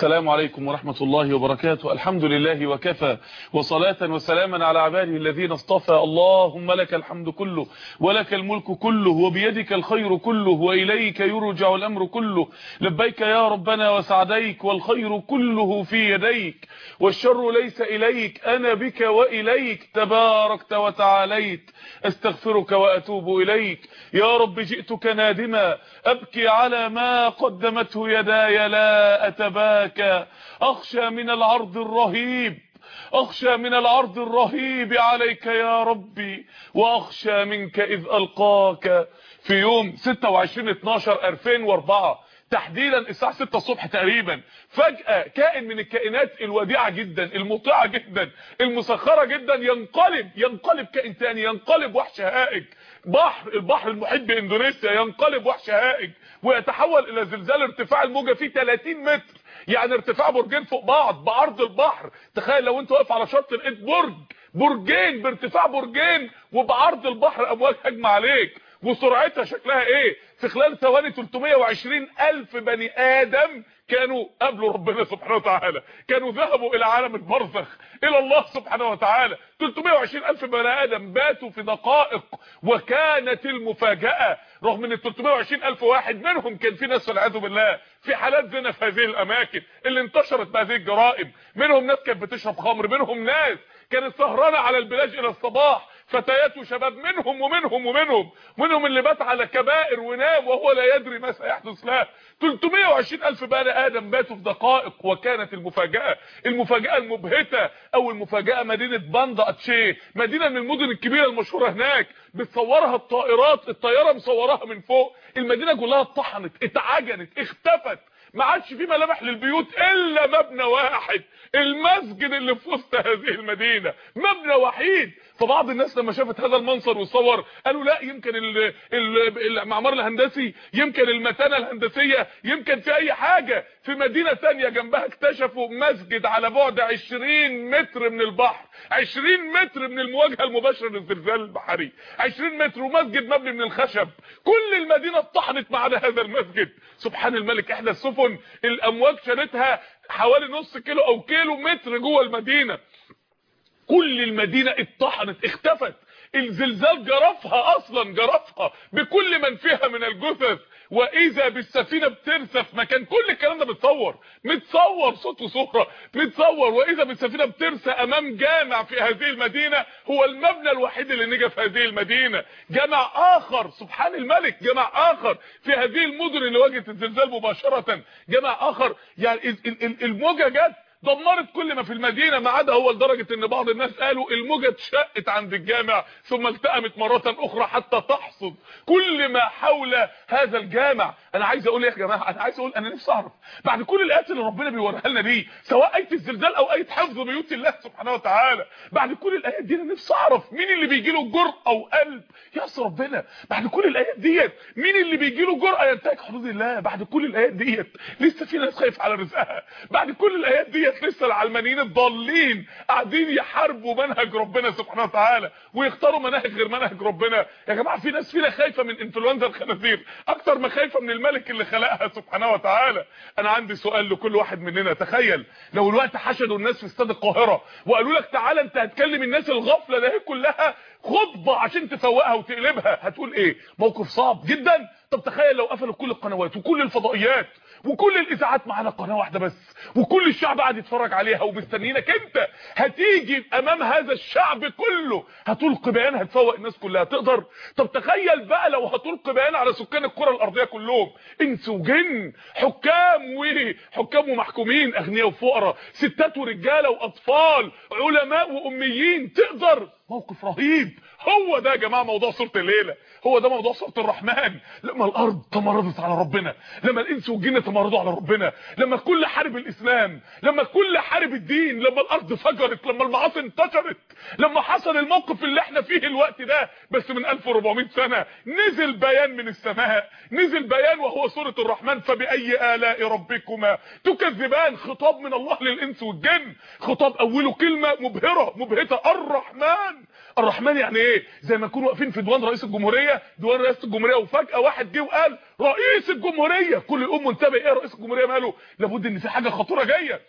السلام عليكم ورحمة الله وبركاته. الحمد لله وكفى. وصلاة وسلاما على عباده الذين اصطفى. اللهم لك الحمد كله ولك الملك كله وبيدك الخير كله وإليك يرجع الأمر كله. لبيك يا ربنا وسعديك والخير كله في يديك والشر ليس إليك. أنا بك وإليك تباركت وتعاليت. أستغفرك وأتوب إليك. يا رب جئتك نادما. أبكي على ما قدمته يداي. لا أتباكى أخشى من العرض الرهيب أخشى من العرض الرهيب عليك يا ربي وأخشى منك إذ ألقاك في يوم 26/12/2004 تحديدا الساعة 6 الصبح تقريبا. فجأة كائن من الكائنات الوديعة جدا المطيعة جدا المسخرة جدا ينقلب ينقلب كائن تاني ينقلب وحش هائج. بحر البحر المحيط بإندونيسيا ينقلب وحش هائج ويتحول إلى زلزال ارتفاع الموجة فيه 30 متر. يعني ارتفاع برجين فوق بعض بعرض البحر. تخيل لو انت واقف على شط لقيت برج برجين بارتفاع برجين وبعرض البحر امواج هجمة عليك. وسرعتها شكلها إيه؟ في خلال ثواني 320 ألف بني آدم كانوا قبلوا ربنا سبحانه وتعالى كانوا ذهبوا إلى عالم البرزخ إلى الله سبحانه وتعالى. 320 ألف بني آدم باتوا في دقائق وكانت المفاجأة رغم إن 320 ألف واحد منهم كان في ناس والعياذ بالله في حالات زنا في هذه الأماكن اللي انتشرت بهذه الجرائم. منهم ناس كانت بتشرب خمر منهم ناس كانت سهرانه على البلاج إلى الصباح فتيات وشباب منهم ومنهم ومنهم منهم اللي بات على كبائر ونام وهو لا يدري ما سيحدث له. 320 ألف بني آدم باتوا في دقائق وكانت المفاجأة المفاجأة المبهتة أو المفاجأة مدينة باندا أتشي مدينة من المدن الكبيرة المشهورة هناك بتصورها الطائرات الطيارة مصوراها من فوق المدينة كلها اتطحنت اتعجنت اختفت. ما عادش في ملامح للبيوت إلا مبنى واحد المسجد اللي في وسط هذه المدينة مبنى وحيد. فبعض الناس لما شافت هذا المنظر وصور قالوا لا يمكن المعمار الهندسي يمكن المتانه الهندسية يمكن في أي حاجة. في مدينة ثانية جنبها اكتشفوا مسجد على بعد 20 متر من البحر 20 متر من المواجهة المباشرة للزلزال البحري 20 متر ومسجد مبني من الخشب. كل المدينة اتطحنت ما عدا هذا المسجد. سبحان الملك إحدى السفن الأمواج شالتها حوالي نص كيلو أو كيلو متر جوه المدينة. كل المدينة اتطحنت اختفت. الزلزال جرفها أصلا جرفها بكل من فيها من الجثث. وإذا بالسفينة بترسف مكان كل الكلام ده متصور متصور صوت وصورة متصور وإذا بالسفينة بترسى أمام جامع في هذه المدينة هو المبنى الوحيد اللي نجا في هذه المدينة. جامع آخر سبحان الملك جامع آخر في هذه المدن اللي واجهت الزلزال مباشرة. جامع آخر. يعني الموجة جت دمرت كل ما في المدينة ما عدا هو لدرجة إن بعض الناس قالوا الموجة اتشقت عند الجامع ثم التئمت مرة أخرى حتى تحصد كل ما حول هذا الجامع. أنا عايز أقول إيه يا جماعة أنا عايز أقول أنا نفسي أعرف بعد كل الآيات اللي ربنا بيوريها لنا دي سواء إيه الزلزال أو إيه حفظ بيوت الله سبحانه وتعالى بعد كل الآيات دي أنا نفسي أعرف مين اللي بيجي له جرأة وقلب يا ربنا. بعد كل الآيات ديت مين اللي بيجي له جرأة ينتهك؟ حدود الله. بعد كل الآيات ديت لسه في ناس خايف على رزقها. بعد كل الآيات ديت لسه العلمانيين الضالين قاعدين يحاربوا منهج ربنا سبحانه وتعالى ويختاروا مناهج غير منهج ربنا. يا جماعة في ناس فينا خايفة من إنفلونزا الخنازير أكتر ما خايفة من الملك اللي خلقها سبحانه وتعالى. أنا عندي سؤال لكل واحد مننا تخيل لو الوقت حشدوا الناس في استاد القاهرة وقالوا لك تعالى أنت هتكلم الناس الغفلة ده كلها خطبة عشان تفوقها وتقلبها هتقول إيه؟ موقف صعب جدا؟ طب تخيل لو قفلوا كل القنوات وكل الفضائيات وكل الإذاعات معانا قناة واحدة بس وكل الشعب قاعد يتفرج عليها ومستنيينك أنت. هتيجي أمام هذا الشعب كله هتلقي بيان هتفوق الناس كلها تقدر طب تخيل بقى لو هتلقي بيان على سكان الكرة الأرضية كلهم. إنس وجن حكام وحكام ومحكومين أغنياء وفقراء ستات ورجالة وأطفال علماء وأميين تقدر. موقف رهيب. هو ده يا جماعة موضوع سوره الليلة. هو ده موضوع سوره الرحمن. لما الأرض تمردت على ربنا لما الإنس والجن تمردوا على ربنا لما كل حارب الإسلام لما كل حارب الدين لما الأرض فجرت لما المعاصي انتشرت لما حصل الموقف اللي إحنا فيه الوقت ده بس من 1400 سنة. نزل بيان من السماء. نزل بيان وهو سوره الرحمن. فبأي آلاء ربكما؟ تكذبان. خطاب من الله للإنس والجن. خطاب أوله كلمة مبهرة مبهتة. الرحمن. الرحمن يعني إيه؟ زي ما نكون واقفين في ديوان رئيس الجمهورية ديوان رئاسه الجمهورية وفجأة واحد جه وقال رئيس الجمهورية! كل يقوم منتبه إيه رئيس الجمهورية ماله؟ لابد إن في حاجة خطيره جاية.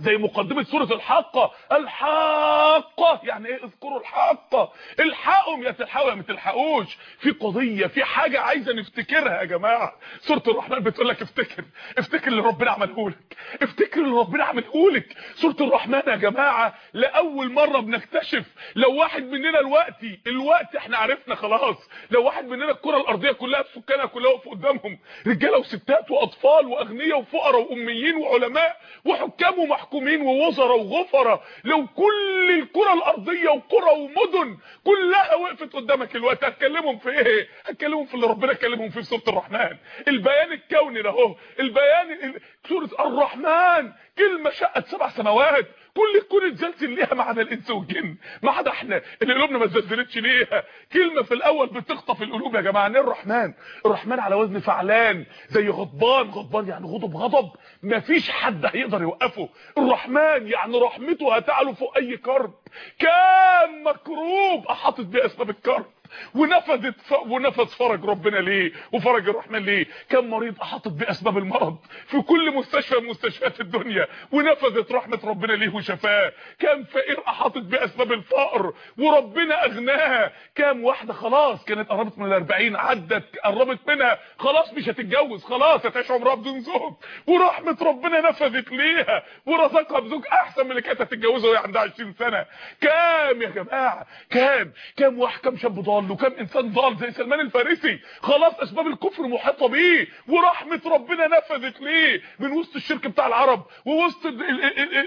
زي مقدمة سورة الحاقة الحاقة يعني إيه؟ اذكروا الحاقة. الحقهم يا تلحقوا يا ما تلحقوش. في قضية في حاجة عايزة نفتكرها يا جماعة. سورة الرحمن بتقول لك افتكر افتكر اللي ربنا عمله لك. افتكر اللي ربنا عمله لك. سورة الرحمن يا جماعة لأول مرة بنكتشف لو واحد مننا الوقتي الوقت إحنا عرفنا خلاص. لو واحد مننا الكرة الأرضية كلها بسكانها كلها واقفه قدامهم. رجالة وستات وأطفال وأغنياء وفقراء وأميين وعلماء وحكام ومحكومين. محكومين ووزراء وغفراء لو كل الكرة الأرضية وقرى ومدن كلها وقفت قدامك الوقت هتكلمهم في إيه؟ هتكلمهم في اللي ربنا كلمهم فيه في سورة الرحمن. البيان الكوني ده البيان سورة الرحمن. كلمة شقت سبع سماوات. كل الكون اتزلزل ليها ما عدا الإنس والجن. ما عدا إحنا اللي قلوبنا ما اتزلزلتش ليها. كلمة في الأول بتخطف القلوب يا جماعة. إيه الرحمن. الرحمن على وزن فعلان. زي غضبان. غضبان يعني غضب غضب. مفيش حد هيقدر يوقفه. الرحمن يعني رحمته هتعلو فوق أي كرب. كان مكروب. احاطت بيه اسباب الكرب. ونفذت. ونفذ فرج ربنا ليه وفرج الرحمن ليه؟ كم مريض أحاطت بأسباب المرض في كل مستشفى من مستشفيات الدنيا ونفذت رحمة ربنا ليه وشفاه. كم فقير أحاطت بأسباب الفقر وربنا اغناها كم واحدة خلاص كانت قربت من ال40 عدت قربت منها خلاص مش هتتجوز خلاص هتعيش عمرها بدون زوج ورحمة ربنا نفذت ليها ورزقها بزوج أحسن من اللي كانت هتتجوزه وهي عندها 20 سنة. كام يا جماعة كام كام واحد كام شاب ضال ضال وكم إنسان ضال زي سلمان الفارسي. خلاص أسباب الكفر محاطه بيه. ورحمة ربنا نفذت ليه. من وسط الشرك بتاع العرب ووسط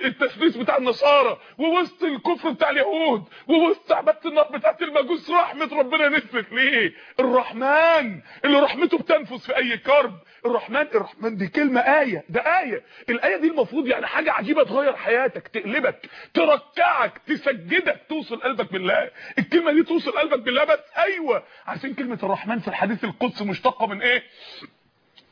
التثليث بتاع النصارى ووسط الكفر بتاع اليهود ووسط عبادة النار بتاعت المجوس. رحمة ربنا نزلت ليه. الرحمن اللي رحمته بتنفذ في أي كرب. الرحمن الرحمن دي كلمة آية ده آية. الآية دي المفروض يعني حاجة عجيبة تغير حياتك تقلبك تركعك تسجدك توصل قلبك بالله. الكلمة دي توصل قلبك بالله بس أيوه. عارفين كلمة الرحمن في الحديث القدسي مشتقة من إيه؟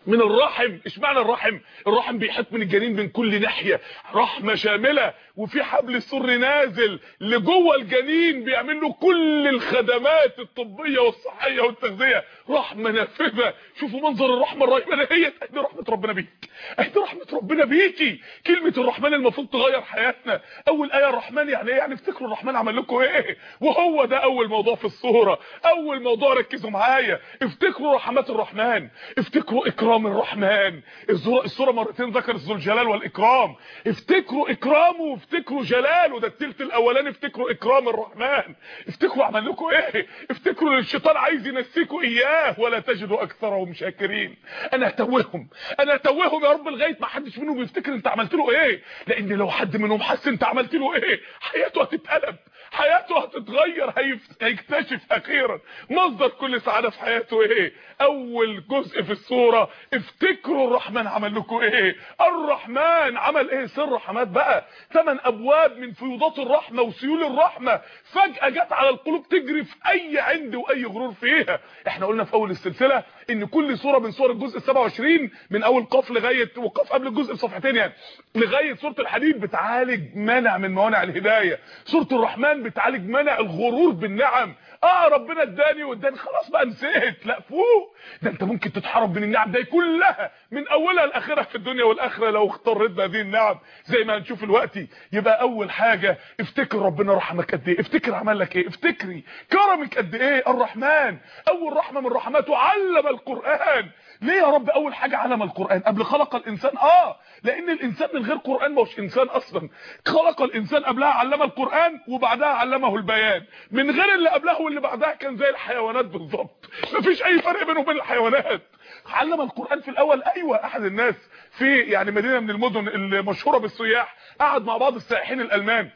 من الرحم. إيش معنى الرحم؟ الرحم بيحط من الجنين من كل ناحية. رحمة شاملة وفي حبل السر نازل. لجوه الجنين بيعمل له كل الخدمات الطبية والصحية والتغذية. رحمة نافذة. شوفوا منظر الرحمة الرحمه هي. دي رحمة ربنا بيك. دي رحمة ربنا بيكي. كلمة الرحمن المفروض تغير حياتنا. أول آية الرحمن يعني إيه؟ يعني افتكروا الرحمن عمل لكم إيه؟ وهو ده أول موضوع في الصورة أول موضوع ركزوا معايا. افتكروا رحمات الرحمن. افتكروا إكرام الرحمن الصورة مرتين ذكر ذو الجلال والإكرام. افتكروا إكرامه وافتكروا جلاله. ده التلت الأولاني افتكروا إكرام الرحمن. افتكروا عمل لكم إيه؟ افتكروا ان الشيطان عايز ينسيكوا إياه. ولا تجدوا أكثرهم شاكرين. أنا هتوههم أنا هتوههم يا رب لغاية ما حدش منهم يفتكر أنت عملت له إيه. لأن لو حد منهم حس أنت عملت له إيه حياته هتتقلب. حياته هتتغير هيكتشف أخيرا. مصدر كل سعادة في حياته إيه؟ أول جزء في السوره افتكروا الرحمن عمل لكم إيه؟ الرحمن عمل إيه؟ سر رحمات بقى. ثمان أبواب من فيوضات الرحمة وسيول الرحمة. فجأة جت على القلوب تجري في أي عند وأي غرور فيها. إحنا قلنا في أول السلسلة إن كل سوره من سور الجزء 27 من أول قاف لغاية وقاف قبل الجزء بصفحتين يعني لغاية سورة الحديد بتعالج منع من موانع الهداية. سورة الرحمن بتعالج منع الغرور بالنعم. آه ربنا اداني واداني. خلاص بقى نسيت. لا فوق. ده انت ممكن تتحرم من النعم دي كلها من أولها لآخرها في الدنيا والآخرة لو اخترت بهذه النعم. زي ما هنشوف دلوقتي يبقى أول حاجة افتكر ربنا رحمك قد إيه. افتكر عمل لك إيه. افتكري كرمك قد إيه. الرحمن. أول رحمة من رحماته علم القرآن. ليه يا رب أول حاجة علم القرآن؟ قبل خلق الإنسان؟ آه لأن الإنسان من غير قرآن مش إنسان أصلا. خلق الإنسان قبلها علم القرآن وبعدها علمه البيان. من غير اللي قبلها واللي بعدها كان زي الحيوانات بالظبط. مفيش أي فرق بينه وبين الحيوانات. علم القرآن في الأول. أيوه أحد الناس في يعني مدينة من المدن المشهوره بالسياح قعد مع بعض السائحين الألمان.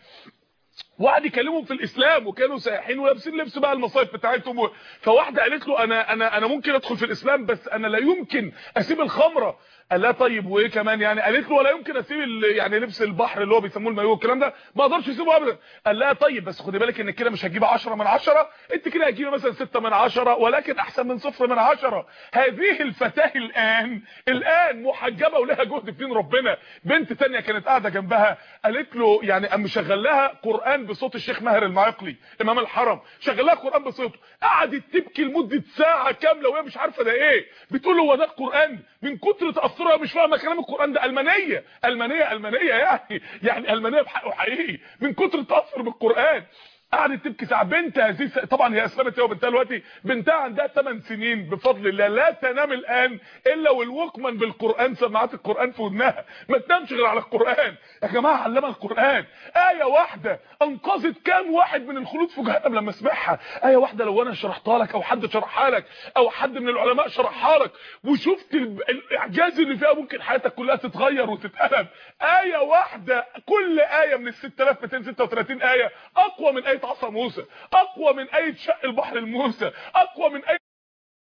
وقعد يكلمهم في الإسلام وكانوا سائحين ولابسين لبس بقى المصايف بتاعتهم. فواحدة قالت له أنا أنا أنا ممكن أدخل في الإسلام بس أنا لا يمكن أسيب الخمرة. قال لها طيب وإيه كمان يعني؟ قالت له ولا يمكن أسيب يعني لبس البحر اللي هو بيسموه المايو والكلام ده ما أقدرش أسيبه ابدا. قال لها طيب بس خدي بالك انك كده مش هتجيبي 10 من 10 أنت كده هتجيبي مثلا 6 من 10 ولكن أحسن من صفر من 10 هذه الفتاة الآن الآن محجبة ولها جهد في دين ربنا؟ بنت تانية كانت قاعدة جنبها قالت له يعني قام مشغل لها قرآن بصوت الشيخ ماهر المعقلي إمام الحرم شغل لها قرآن بصوته قعدت تبكي لمدة ساعة كاملة وهي مش عارفة ده إيه. بتقول هو ده القرآن؟ من كتر تاثرها مش فاهمه كلام القرآن ده. ألمانية ألمانية ألمانية يعني يعني ألمانية بحقه حقيقي. من كتر التاثر بالقرآن. قعدت تبكي ساعة. بنت هذه طبعا هي أسلمت هي وبنتها دلوقتي. بنتها عندها 8 سنين بفضل الله. لا تنام الآن إلا والوكمان بالقرآن سماعات القرآن في ودنها. ما تنامش غير على القرآن. يا جماعة علمها القرآن. آية واحدة أنقذت كام واحد من الخلود في جهنم لما سمعها؟ آية واحدة لو أنا شرحتها لك أو حد شرحها لك أو حد من العلماء شرحها لك وشفت ال- الإعجاز اللي فيها ممكن حياتك كلها تتغير وتتقلب. آية واحدة كل آية من ال 6236 آية أقوى من إيه عصا موسى. أقوى من إيه شق البحر الموسى. أقوى من إيه